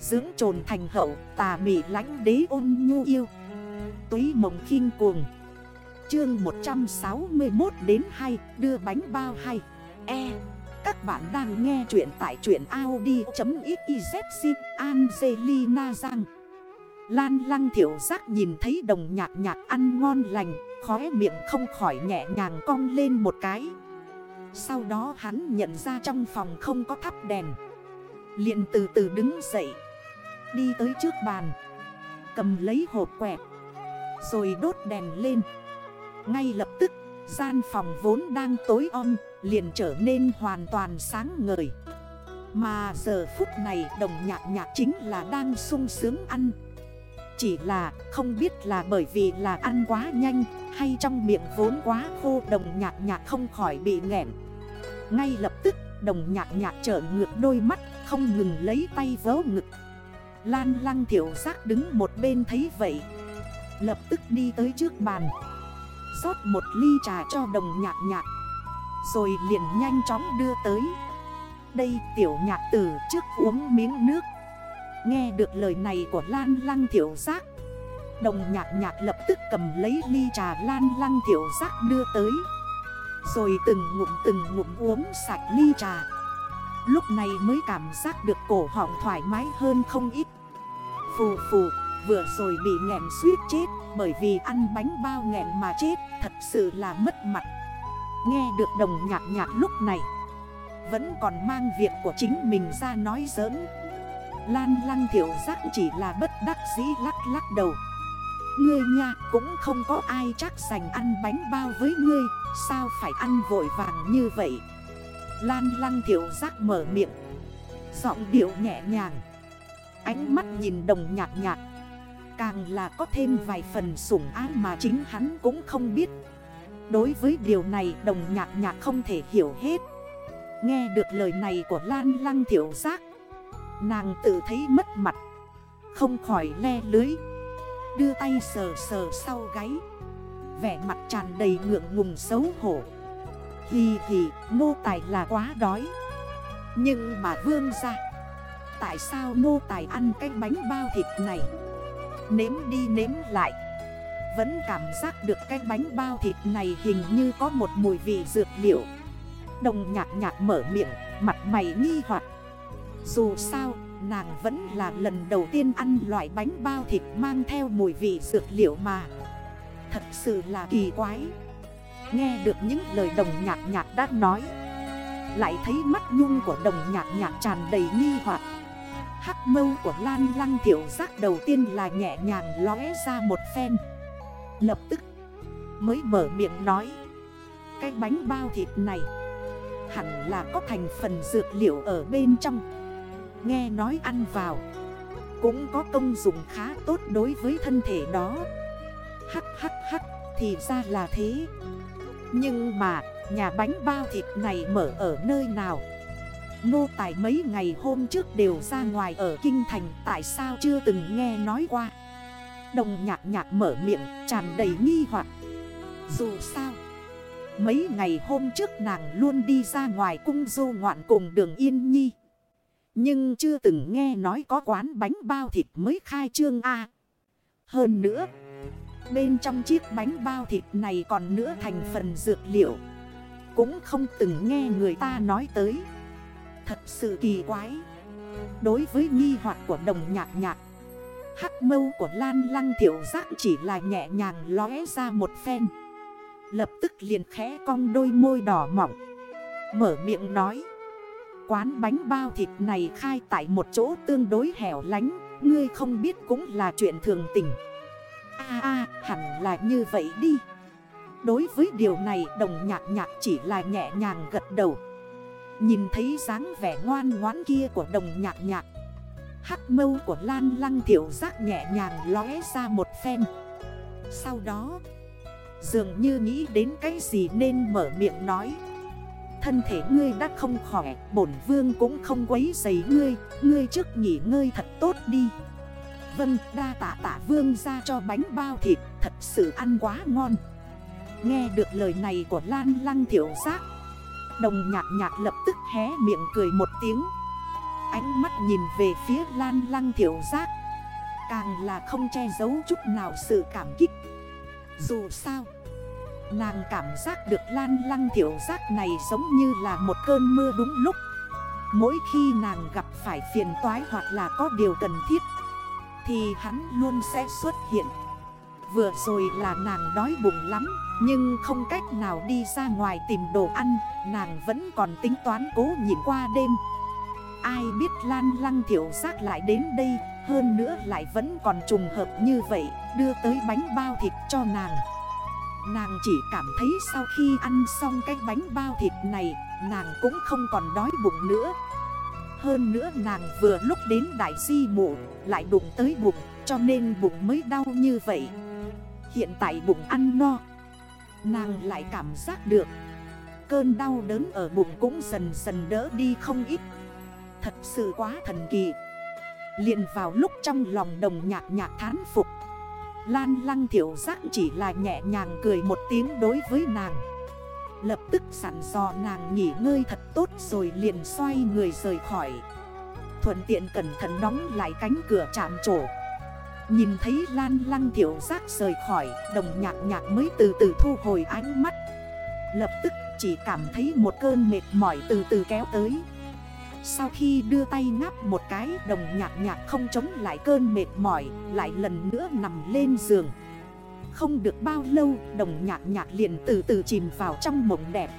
Dưỡng trồn thành hậu, tà mị lánh đế ôn nhu yêu. Túy mộng khinh cuồng. Chương 161 đến 2 đưa bánh bao hay E Các bạn đang nghe chuyện tại chuyện Audi.xyz Angelina Giang Lan lăng thiểu giác nhìn thấy đồng nhạc nhạc ăn ngon lành, Khóe miệng không khỏi nhẹ nhàng cong lên một cái. Sau đó hắn nhận ra trong phòng không có thắp đèn. Liền từ từ đứng dậy. Đi tới trước bàn. Cầm lấy hộp quẹt. Rồi đốt đèn lên. Ngay lập tức, Gian phòng vốn đang tối om, Liền trở nên hoàn toàn sáng ngời. Mà giờ phút này đồng nhạc nhạc chính là đang sung sướng ăn. Chỉ là không biết là bởi vì là ăn quá nhanh, Hay trong miệng vốn quá khô, đồng nhạc nhạc không khỏi bị nghẹn. Ngay lập tức, đồng nhạc nhạc trở ngược đôi mắt, Không ngừng lấy tay vớ ngực. Lan lăng thiểu giác đứng một bên thấy vậy. Lập tức đi tới trước bàn. Rót một ly trà cho đồng nhạc nhạc. Rồi liền nhanh chóng đưa tới. Đây tiểu nhạc tử trước uống miếng nước. Nghe được lời này của Lan lăng thiểu giác. Đồng nhạc nhạc lập tức cầm lấy ly trà Lan lăng thiểu giác đưa tới. Rồi từng ngụm từng ngụm uống sạch ly trà. Lúc này mới cảm giác được cổ họng thoải mái hơn không ít. Phù phù, vừa rồi bị nghẹn suýt chết, Bởi vì ăn bánh bao nghẹn mà chết, Thật sự là mất mặt. Nghe được đồng nhạc nhạc lúc này, Vẫn còn mang việc của chính mình ra nói giỡn. Lan lăng thiểu giác chỉ là bất đắc dĩ lắc lắc đầu. Ngươi nha, cũng không có ai chắc dành ăn bánh bao với ngươi, Sao phải ăn vội vàng như vậy? Lan lăng thiểu giác mở miệng. Giọng điệu nhẹ nhàng. Ánh mắt nhìn đồng nhạc nhạc Càng là có thêm vài phần sủng ái mà chính hắn cũng không biết. Đối với điều này đồng nhạc nhạc không thể hiểu hết. Nghe được lời này của Lan Lăng Thiểu Giác, Nàng tự thấy mất mặt. Không khỏi le lưới. Đưa tay sờ sờ sau gáy. Vẻ mặt tràn đầy ngượng ngùng xấu hổ. Hì hì nô tài là quá đói. Nhưng mà vương ra, Tại sao nô tài ăn cái bánh bao thịt này? Nếm đi nếm lại, Vẫn cảm giác được cái bánh bao thịt này hình như có một mùi vị dược liệu. Đồng nhạc nhạc mở miệng, Mặt mày nghi hoặc. Dù sao, nàng vẫn là lần đầu tiên ăn loại bánh bao thịt mang theo mùi vị dược liệu mà. Thật sự là kỳ quái. Nghe được những lời đồng nhạc nhạc đã nói, Lại thấy mắt nhung của đồng nhạc nhạc tràn đầy nghi hoặc. Hắc mâu của Lan Lăng thiểu giác đầu tiên là nhẹ nhàng lóe ra một phen. Lập tức, mới mở miệng nói, Cái bánh bao thịt này Hẳn là có thành phần dược liệu ở bên trong. Nghe nói ăn vào, Cũng có công dụng khá tốt đối với thân thể đó. Hắc hắc hắc, thì ra là thế. Nhưng mà, nhà bánh bao thịt này mở ở nơi nào? Nô tài mấy ngày hôm trước đều ra ngoài ở Kinh Thành, Tại sao chưa từng nghe nói qua? Đồng nhạc nhạc mở miệng, tràn đầy nghi hoặc. Dù sao, Mấy ngày hôm trước nàng luôn đi ra ngoài cung du ngoạn cùng đường Yên Nhi. Nhưng chưa từng nghe nói có quán bánh bao thịt mới khai trương A. Hơn nữa Bên trong chiếc bánh bao thịt này còn nữa thành phần dược liệu. Cũng không từng nghe người ta nói tới. Thật sự kỳ quái. Đối với nghi hoặc của đồng nhạc nhạc, Hắc mâu của Lan Lăng thiểu giác chỉ là nhẹ nhàng lóe ra một phen. Lập tức liền khẽ cong đôi môi đỏ mỏng Mở miệng nói, Quán bánh bao thịt này khai tại một chỗ tương đối hẻo lánh, Ngươi không biết cũng là chuyện thường tình a a hẳn là như vậy đi. Đối với điều này, đồng nhạc nhạc chỉ là nhẹ nhàng gật đầu. Nhìn thấy dáng vẻ ngoan ngoãn kia của đồng nhạc nhạc, Hắc mâu của Lan Lăng thiểu giác nhẹ nhàng lóe ra một phen. Sau đó, Dường như nghĩ đến cái gì nên mở miệng nói. Thân thể ngươi đã không khỏe, Bổn vương cũng không quấy giấy ngươi Ngươi trước nghỉ ngơi thật tốt đi. Vâng đa tạ tạ vương ra cho bánh bao thịt, Thật sự ăn quá ngon. Nghe được lời này của Lan Lăng thiểu giác, Đồng nhạc nhạc lập tức hé miệng cười một tiếng. Ánh mắt nhìn về phía lan lăng thiểu giác, Càng là không che giấu chút nào sự cảm kích. Dù sao, Nàng cảm giác được lan lăng thiểu giác này giống như là một cơn mưa đúng lúc. Mỗi khi nàng gặp phải phiền toái hoặc là có điều cần thiết thì hắn luôn sẽ xuất hiện. Vừa rồi là nàng đói bụng lắm, Nhưng không cách nào đi ra ngoài tìm đồ ăn, Nàng vẫn còn tính toán cố nhìn qua đêm. Ai biết lan lăng thiểu giác lại đến đây, Hơn nữa lại vẫn còn trùng hợp như vậy, Đưa tới bánh bao thịt cho nàng. Nàng chỉ cảm thấy sau khi ăn xong cái bánh bao thịt này, Nàng cũng không còn đói bụng nữa. Hơn nữa nàng vừa lúc đến đại di mụ, Lại đụng tới bụng, cho nên bụng mới đau như vậy. Hiện tại bụng ăn no, Nàng lại cảm giác được. Cơn đau đớn ở bụng cũng dần dần đỡ đi không ít. Thật sự quá thần kỳ. Liền vào lúc trong lòng đồng nhạc nhạc thán phục. Lan lăng thiểu giác chỉ là nhẹ nhàng cười một tiếng đối với nàng. Lập tức sẵn dò nàng nghỉ ngơi thật tốt rồi liền xoay người rời khỏi. Thuận tiện cẩn thận đóng lại cánh cửa chạm trổ. Nhìn thấy lan lăng thiểu giác rời khỏi, Đồng nhạc nhạc mới từ từ thu hồi ánh mắt. Lập tức chỉ cảm thấy một cơn mệt mỏi từ từ kéo tới. Sau khi đưa tay ngáp một cái, Đồng nhạc nhạc không chống lại cơn mệt mỏi, Lại lần nữa nằm lên giường. Không được bao lâu, Đồng nhạc nhạc liền từ từ chìm vào trong mộng đẹp.